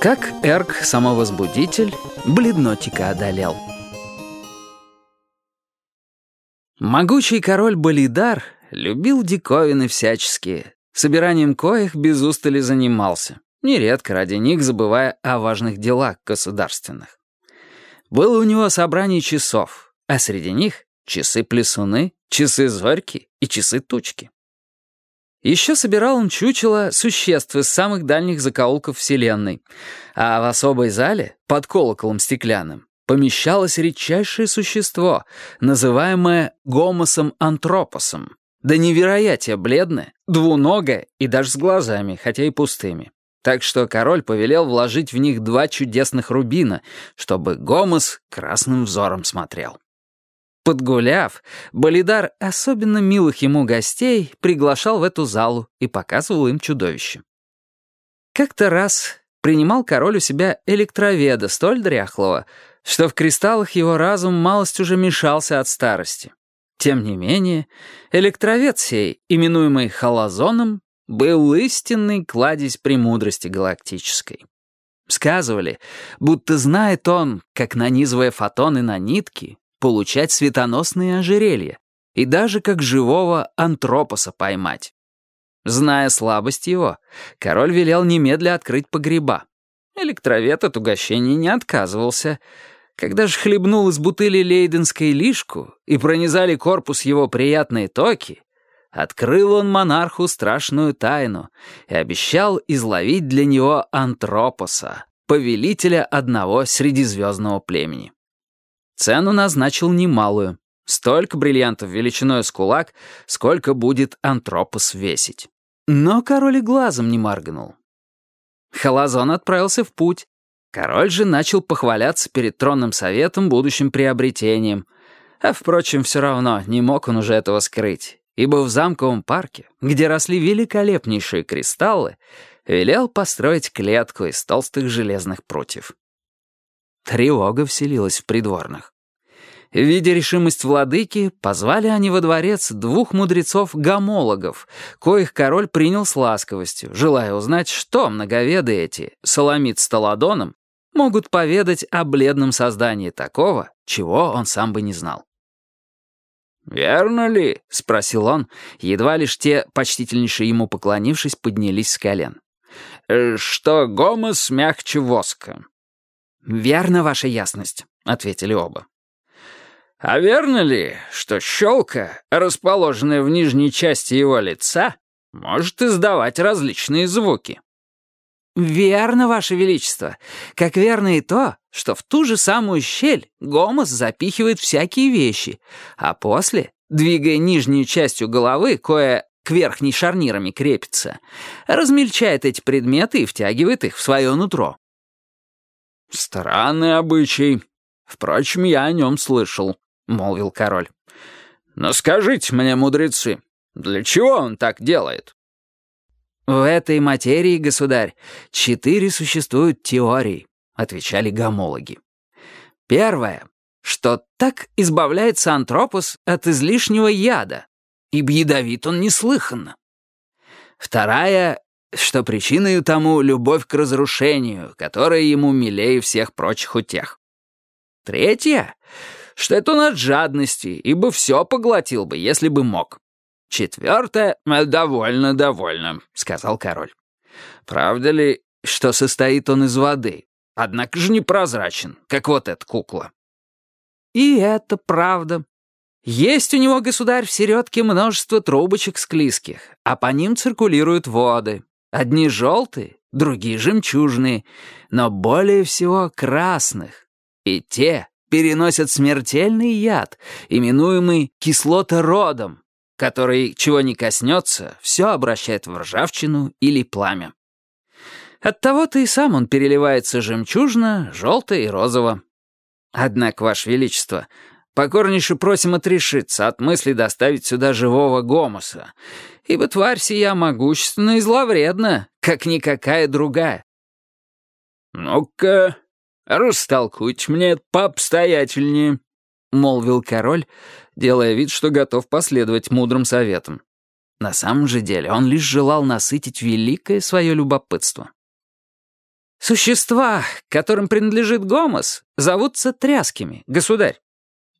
Как Эрк, самовозбудитель, бледнотика одолел. Могучий король Болидар любил диковины всяческие, собиранием коих без устали занимался, нередко ради них забывая о важных делах государственных. Было у него собрание часов, а среди них часы-плесуны, часы-зорьки и часы-тучки. Еще собирал он чучело существ из самых дальних закоулков Вселенной, а в особой зале, под колоколом стеклянным, помещалось редчайшее существо, называемое гомосом антропосом, да невероятие бледное, двуногое и даже с глазами, хотя и пустыми. Так что король повелел вложить в них два чудесных рубина, чтобы гомос красным взором смотрел. Подгуляв, Болидар особенно милых ему гостей приглашал в эту залу и показывал им чудовище. Как-то раз принимал король у себя электроведа столь дряхлого, что в кристаллах его разум малость уже мешался от старости. Тем не менее, электровед сей, именуемый халазоном, был истинный кладезь премудрости галактической. Сказывали, будто знает он, как, нанизывая фотоны на нитки, получать светоносные ожерелья и даже как живого антропоса поймать. Зная слабость его, король велел немедля открыть погреба. Электровед от угощения не отказывался. Когда же хлебнул из бутыли лейденской лишку и пронизали корпус его приятные токи, открыл он монарху страшную тайну и обещал изловить для него антропоса, повелителя одного средизвездного племени. Цену назначил немалую. Столько бриллиантов величиной с кулак, сколько будет антропос весить. Но король и глазом не моргнул. Халазон отправился в путь. Король же начал похваляться перед тронным советом будущим приобретением. А, впрочем, все равно не мог он уже этого скрыть, ибо в замковом парке, где росли великолепнейшие кристаллы, велел построить клетку из толстых железных прутьев. Тревога вселилась в придворных. Видя решимость владыки, позвали они во дворец двух мудрецов-гомологов, коих король принял с ласковостью, желая узнать, что многоведы эти, Соломит с Таладоном, могут поведать о бледном создании такого, чего он сам бы не знал. «Верно ли?» — спросил он, едва лишь те, почтительнейше ему поклонившись, поднялись с колен. «Э, «Что гомос мягче воска?» «Верно, ваша ясность», — ответили оба. «А верно ли, что щелка, расположенная в нижней части его лица, может издавать различные звуки?» «Верно, Ваше Величество. Как верно и то, что в ту же самую щель гомос запихивает всякие вещи, а после, двигая нижнюю частью головы, кое к верхней шарнирами крепится, размельчает эти предметы и втягивает их в свое нутро. «Странный обычай. Впрочем, я о нем слышал», — молвил король. «Но скажите мне, мудрецы, для чего он так делает?» «В этой материи, государь, четыре существуют теории», — отвечали гомологи. Первое, что так избавляется антропос от излишнего яда, ибо ядовит он неслыханно. Вторая, что причиной тому любовь к разрушению, которая ему милее всех прочих утех. Третье, что это он от жадности, ибо все поглотил бы, если бы мог. Четвертое, «Довольно, довольно», — сказал король. «Правда ли, что состоит он из воды, однако же непрозрачен, как вот эта кукла?» «И это правда», есть у него, государь, в середке множество трубочек склизких, а по ним циркулируют воды. Одни желтые, другие жемчужные, но более всего красных. И те переносят смертельный яд, именуемый кислотородом, который, чего не коснется, все обращает в ржавчину или пламя. Оттого-то и сам он переливается жемчужно, желто и розово. Однако, Ваше Величество, Покорнейше просим отрешиться от мысли доставить сюда живого гомоса, ибо тварь сия могущественна и зловредна, как никакая другая». «Ну-ка, растолкуйте мне пообстоятельнее», — молвил король, делая вид, что готов последовать мудрым советам. На самом же деле он лишь желал насытить великое свое любопытство. Существа, которым принадлежит гомос, зовутся тряскими, государь.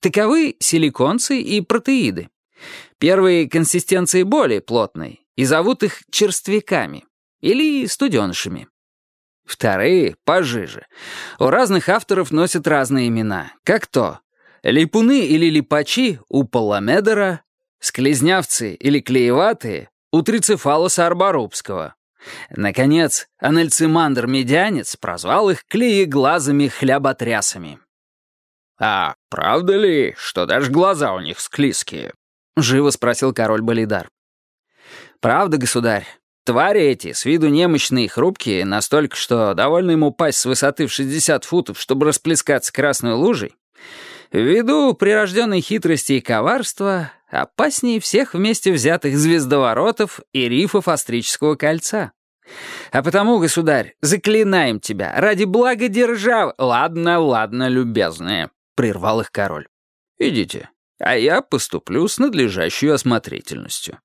Таковы силиконцы и протеиды. Первые консистенции более плотной, и зовут их черствяками или студенышами. Вторые — пожиже. У разных авторов носят разные имена, как то липуны или липачи у Паламедера, склезнявцы или клееватые у Трицефалоса арборубского. Наконец, анальцимандр-медянец прозвал их клееглазыми хляботрясами. «А правда ли, что даже глаза у них склизкие?» — живо спросил король Болидар. «Правда, государь. Твари эти, с виду немощные и хрупкие, настолько, что довольно ему пасть с высоты в 60 футов, чтобы расплескаться красной лужей, ввиду прирожденной хитрости и коварства, опаснее всех вместе взятых звездоворотов и рифов Астрического кольца. А потому, государь, заклинаем тебя, ради блага держав... Ладно, ладно, любезные, — прервал их король. Идите, а я поступлю с надлежащей осмотрительностью.